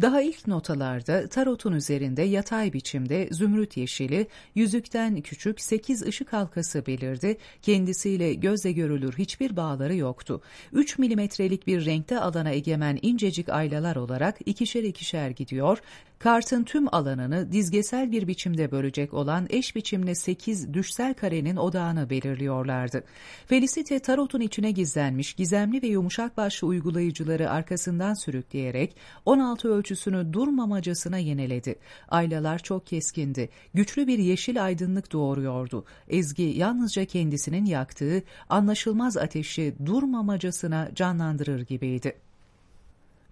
Daha ilk notalarda tarotun üzerinde yatay biçimde zümrüt yeşili, yüzükten küçük sekiz ışık halkası belirdi, kendisiyle gözle görülür hiçbir bağları yoktu. 3 milimetrelik bir renkte alana egemen incecik aylalar olarak ikişer ikişer gidiyor, kartın tüm alanını dizgesel bir biçimde bölecek olan eş biçimli 8 düşsel karenin odağını belirliyorlardı. Felicite tarotun içine gizlenmiş gizemli ve yumuşak başlı uygulayıcıları arkasından sürükleyerek 16 ölçüsünü durmamacasına yeniledi. Aylalar çok keskindi. Güçlü bir yeşil aydınlık doğuruyordu. Ezgi yalnızca kendisinin yaktığı anlaşılmaz ateşi durmamacasına canlandırır gibiydi.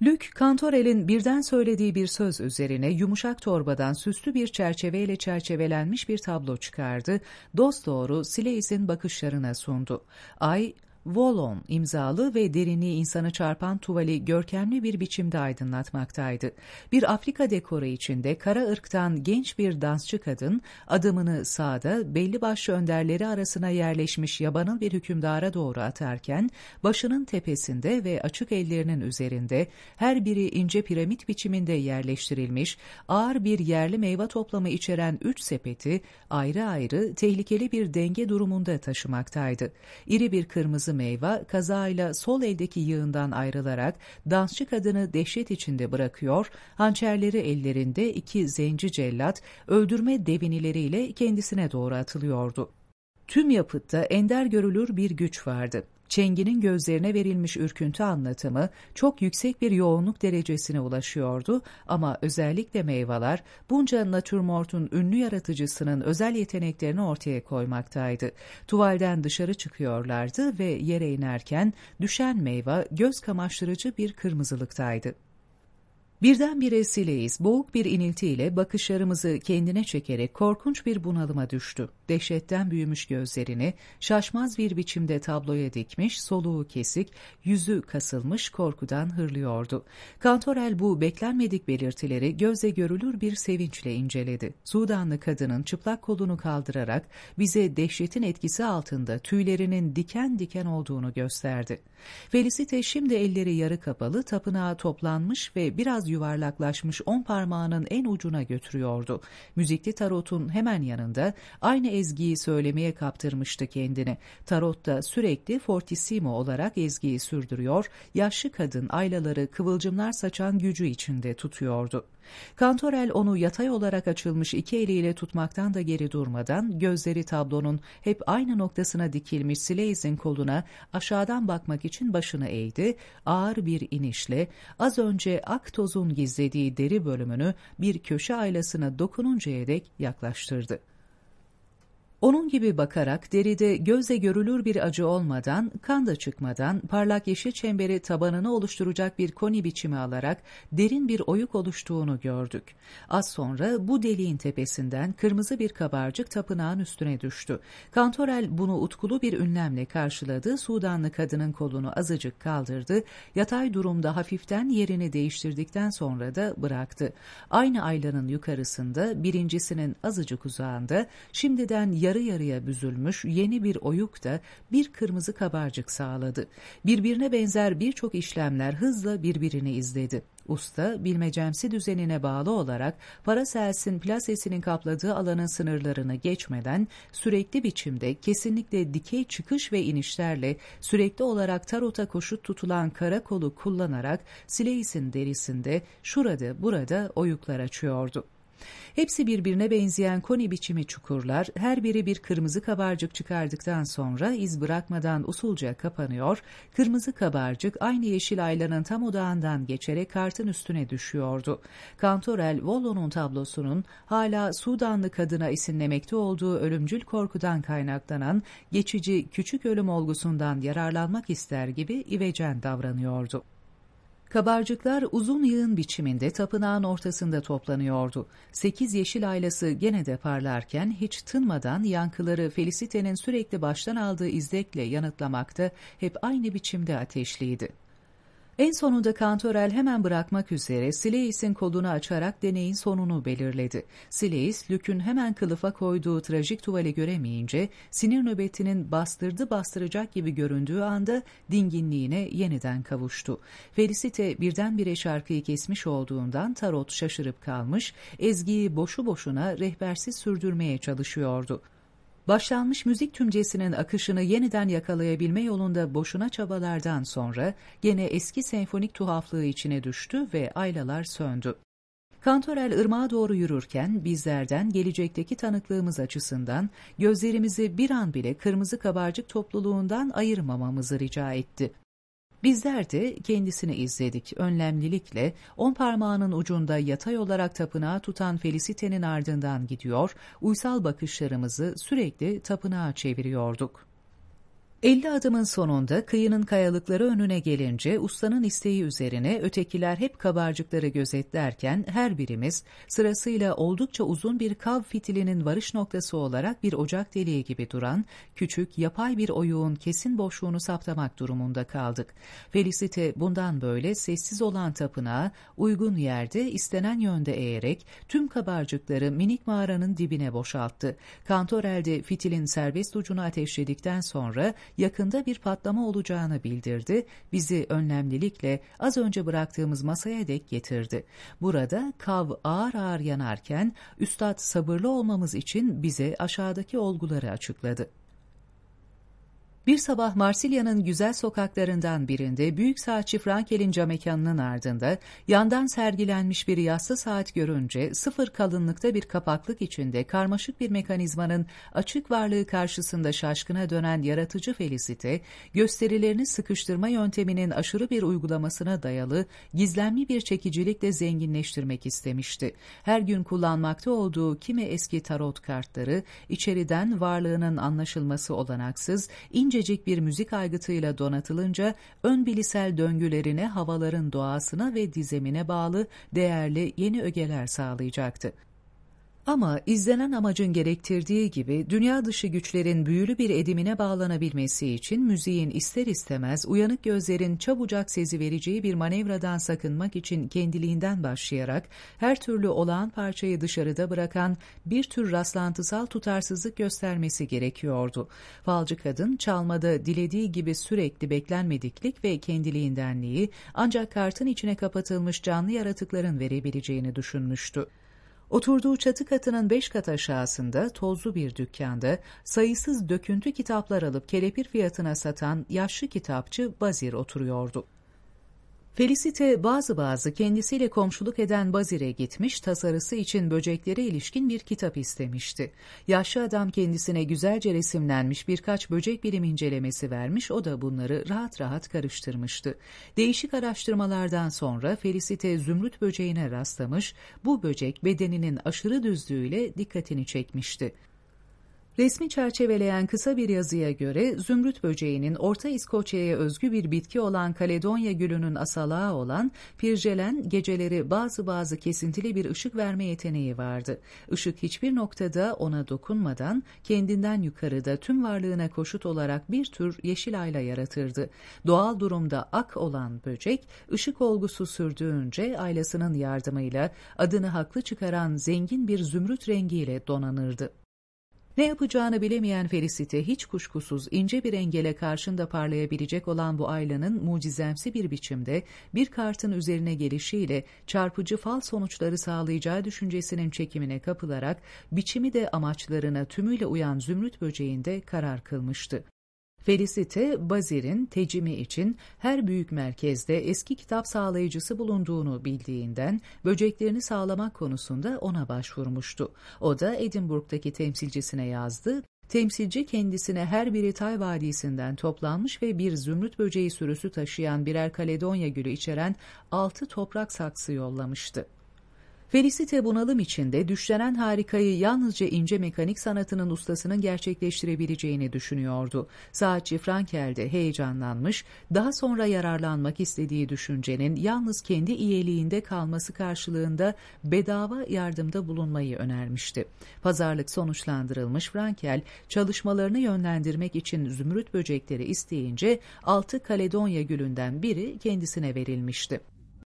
Luc, Kantorel'in birden söylediği bir söz üzerine yumuşak torbadan süslü bir çerçeveyle çerçevelenmiş bir tablo çıkardı, dosdoğru Sileis'in bakışlarına sundu. Ay, Volon imzalı ve derinliği insanı çarpan tuvali görkemli bir biçimde aydınlatmaktaydı. Bir Afrika dekoru içinde kara ırktan genç bir dansçı kadın adımını sağda belli başlı önderleri arasına yerleşmiş yabanıl bir hükümdara doğru atarken başının tepesinde ve açık ellerinin üzerinde her biri ince piramit biçiminde yerleştirilmiş ağır bir yerli meyve toplamı içeren üç sepeti ayrı ayrı tehlikeli bir denge durumunda taşımaktaydı. İri bir kırmızı meyve kazayla sol eldeki yığından ayrılarak dansçı kadını dehşet içinde bırakıyor, hançerleri ellerinde iki zenci cellat öldürme devinileriyle kendisine doğru atılıyordu. Tüm yapıtta ender görülür bir güç vardı. Çengi'nin gözlerine verilmiş ürküntü anlatımı çok yüksek bir yoğunluk derecesine ulaşıyordu ama özellikle meyveler bunca natürmort'un ünlü yaratıcısının özel yeteneklerini ortaya koymaktaydı. Tuvalden dışarı çıkıyorlardı ve yere inerken düşen meyve göz kamaştırıcı bir kırmızılıktaydı. Birdenbire Sileis boğuk bir iniltiyle bakışlarımızı kendine çekerek korkunç bir bunalıma düştü. Dehşetten büyümüş gözlerini şaşmaz bir biçimde tabloya dikmiş, soluğu kesik, yüzü kasılmış korkudan hırlıyordu. Kantorel bu beklenmedik belirtileri gözle görülür bir sevinçle inceledi. Sudanlı kadının çıplak kolunu kaldırarak bize dehşetin etkisi altında tüylerinin diken diken olduğunu gösterdi. Felicite şimdi elleri yarı kapalı tapınağa toplanmış ve biraz yuvarlaklaşmış on parmağının en ucuna götürüyordu. Müzikli tarotun hemen yanında aynı ezgiyi söylemeye kaptırmıştı kendini. Tarot da sürekli fortissimo olarak ezgiyi sürdürüyor, yaşlı kadın aylaları kıvılcımlar saçan gücü içinde tutuyordu. Kantorel onu yatay olarak açılmış iki eliyle tutmaktan da geri durmadan gözleri tablonun hep aynı noktasına dikilmiş Sileis'in koluna aşağıdan bakmak için başını eğdi, ağır bir inişle az önce ak tozun gizlediği deri bölümünü bir köşe aylasına dokununcaya dek yaklaştırdı. Onun gibi bakarak deride gözle görülür bir acı olmadan, kan da çıkmadan parlak yeşil çemberi tabanını oluşturacak bir koni biçimi alarak derin bir oyuk oluştuğunu gördük. Az sonra bu deliğin tepesinden kırmızı bir kabarcık tapınağın üstüne düştü. Kantorel bunu utkulu bir ünlemle karşıladı, Sudanlı kadının kolunu azıcık kaldırdı, yatay durumda hafiften yerini değiştirdikten sonra da bıraktı. Aynı aylanın yukarısında birincisinin azıcık uzağında şimdiden yarı yarı yarıya büzülmüş yeni bir oyuk da bir kırmızı kabarcık sağladı. Birbirine benzer birçok işlemler hızla birbirini izledi. Usta, bilmecemsi düzenine bağlı olarak Paracelsin plasesinin kapladığı alanın sınırlarını geçmeden sürekli biçimde kesinlikle dikey çıkış ve inişlerle sürekli olarak tarota koşut tutulan karakolu kullanarak Sileis'in derisinde şurada burada oyuklar açıyordu. Hepsi birbirine benzeyen koni biçimi çukurlar, her biri bir kırmızı kabarcık çıkardıktan sonra iz bırakmadan usulca kapanıyor, kırmızı kabarcık aynı yeşil aylanın tam odağından geçerek kartın üstüne düşüyordu. Kantorel, Volo'nun tablosunun hala Sudanlı kadına isimlemekte olduğu ölümcül korkudan kaynaklanan geçici küçük ölüm olgusundan yararlanmak ister gibi ivecen davranıyordu. Kabarcıklar uzun yığın biçiminde tapınağın ortasında toplanıyordu. Sekiz yeşil ailası gene de parlarken hiç tınmadan yankıları Felicite'nin sürekli baştan aldığı izdekle yanıtlamakta hep aynı biçimde ateşliydi. En sonunda Kantorel hemen bırakmak üzere Sileis'in kolunu açarak deneyin sonunu belirledi. Sileis, Lük'ün hemen kılıfa koyduğu trajik tuvali göremeyince sinir nöbetinin bastırdı bastıracak gibi göründüğü anda dinginliğine yeniden kavuştu. Felicite birdenbire şarkıyı kesmiş olduğundan Tarot şaşırıp kalmış, ezgiyi boşu boşuna rehbersiz sürdürmeye çalışıyordu. Başlanmış müzik tümcesinin akışını yeniden yakalayabilme yolunda boşuna çabalardan sonra gene eski senfonik tuhaflığı içine düştü ve aylalar söndü. Kantorel ırmağa doğru yürürken bizlerden gelecekteki tanıklığımız açısından gözlerimizi bir an bile kırmızı kabarcık topluluğundan ayırmamamızı rica etti. Bizler de kendisini izledik. Önlemlilikle on parmağının ucunda yatay olarak tapınağı tutan Felicite'nin ardından gidiyor, uysal bakışlarımızı sürekli tapınağa çeviriyorduk. 50 adımın sonunda kıyının kayalıkları önüne gelince ustanın isteği üzerine ötekiler hep kabarcıkları gözetlerken her birimiz sırasıyla oldukça uzun bir kav fitilinin varış noktası olarak bir ocak deliği gibi duran küçük yapay bir oyuğun kesin boşluğunu saptamak durumunda kaldık. Felicite bundan böyle sessiz olan tapınağı uygun yerde istenen yönde eğerek tüm kabarcıkları minik mağaranın dibine boşalttı. Kantor elde fitilin serbest ucunu ateşledikten sonra yakında bir patlama olacağını bildirdi, bizi önlemlilikle az önce bıraktığımız masaya dek getirdi. Burada kav ağır ağır yanarken üstad sabırlı olmamız için bize aşağıdaki olguları açıkladı. Bir sabah Marsilya'nın güzel sokaklarından birinde büyük saatçi Frankel'in camekanının ardında yandan sergilenmiş bir yassı saat görünce sıfır kalınlıkta bir kapaklık içinde karmaşık bir mekanizmanın açık varlığı karşısında şaşkına dönen yaratıcı Felicite, gösterilerini sıkıştırma yönteminin aşırı bir uygulamasına dayalı gizlenli bir çekicilikle zenginleştirmek istemişti. Her gün kullanmakta olduğu kimi eski tarot kartları içeriden varlığının anlaşılması olanaksız, ince incecik bir müzik aygıtıyla donatılınca ön bilisel döngülerine, havaların doğasına ve dizemine bağlı değerli yeni ögeler sağlayacaktı. Ama izlenen amacın gerektirdiği gibi dünya dışı güçlerin büyülü bir edimine bağlanabilmesi için müziğin ister istemez uyanık gözlerin çabucak sezi vereceği bir manevradan sakınmak için kendiliğinden başlayarak her türlü olağan parçayı dışarıda bırakan bir tür rastlantısal tutarsızlık göstermesi gerekiyordu. Falcı kadın çalmada dilediği gibi sürekli beklenmediklik ve kendiliğindenliği ancak kartın içine kapatılmış canlı yaratıkların verebileceğini düşünmüştü. Oturduğu çatı katının beş kat aşağısında tozlu bir dükkanda sayısız döküntü kitaplar alıp kelepir fiyatına satan yaşlı kitapçı Bazir oturuyordu. Felicite bazı bazı kendisiyle komşuluk eden Bazir'e gitmiş, tasarısı için böceklere ilişkin bir kitap istemişti. Yaşlı adam kendisine güzelce resimlenmiş birkaç böcek bilim incelemesi vermiş, o da bunları rahat rahat karıştırmıştı. Değişik araştırmalardan sonra Felicite zümrüt böceğine rastlamış, bu böcek bedeninin aşırı düzlüğüyle dikkatini çekmişti. Resmi çerçeveleyen kısa bir yazıya göre zümrüt böceğinin Orta İskoçya'ya özgü bir bitki olan Kaledonya gülünün asalağı olan pirjelen geceleri bazı bazı kesintili bir ışık verme yeteneği vardı. Işık hiçbir noktada ona dokunmadan kendinden yukarıda tüm varlığına koşut olarak bir tür yeşil ayla yaratırdı. Doğal durumda ak olan böcek ışık olgusu sürdüğünce aylasının yardımıyla adını haklı çıkaran zengin bir zümrüt rengiyle donanırdı. Ne yapacağını bilemeyen Felicite hiç kuşkusuz ince bir engele karşında parlayabilecek olan bu aylanın mucizemsi bir biçimde bir kartın üzerine gelişiyle çarpıcı fal sonuçları sağlayacağı düşüncesinin çekimine kapılarak biçimi de amaçlarına tümüyle uyan zümrüt böceğinde karar kılmıştı. Felicite, Bazir'in tecimi için her büyük merkezde eski kitap sağlayıcısı bulunduğunu bildiğinden böceklerini sağlamak konusunda ona başvurmuştu. O da Edinburgh'daki temsilcisine yazdı Temsilci kendisine her biri Tay Vadisi'nden toplanmış ve bir zümrüt böceği sürüsü taşıyan birer Kaledonya gülü içeren altı toprak saksı yollamıştı. Felicite bunalım içinde düşlenen harikayı yalnızca ince mekanik sanatının ustasının gerçekleştirebileceğini düşünüyordu. Saatçi Frankel de heyecanlanmış, daha sonra yararlanmak istediği düşüncenin yalnız kendi iyiliğinde kalması karşılığında bedava yardımda bulunmayı önermişti. Pazarlık sonuçlandırılmış Frankel, çalışmalarını yönlendirmek için zümrüt böcekleri isteyince altı Kaledonya gülünden biri kendisine verilmişti.